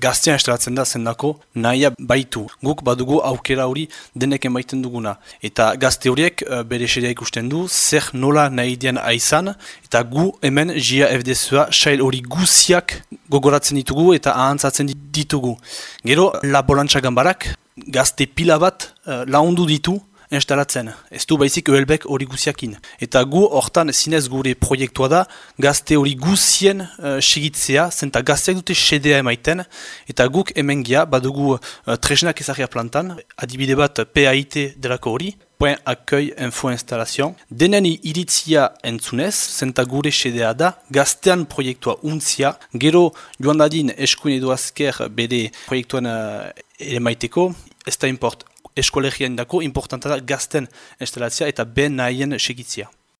gaztean estelatzen da zendako nahia baitu. Guk badugu aukera hori denek emaiten duguna. Eta gazte horiek uh, bere xerea ikusten du, zer nola nahi dian aizan, eta gu hemen jia FDSua sail hori guziak gogoratzen ditugu eta ahantzatzen ditugu. Gero, la bolantxa gambarak gazte pila bat uh, laundu ditu, instalatzen. Ez du baizik oelbek hori guziakin. Eta gu hortan zinez gure proiektua da gazte hori guzien uh, segitzea, zenta gazteak dute sedea emaiten, eta guk hemen badugu uh, tresnak ezagia plantan, adibide bat PAIT delako hori, Point Accueil Info Installation. Denen iritzia entzunez, zenta gure sedea da, gaztean proiektua untzia, gero joan dadin eskuin edo azker bere proiektuan uh, ere maiteko, ez da import eskolegian dako importanta da gazten instalatzea eta ben nahien segitzia.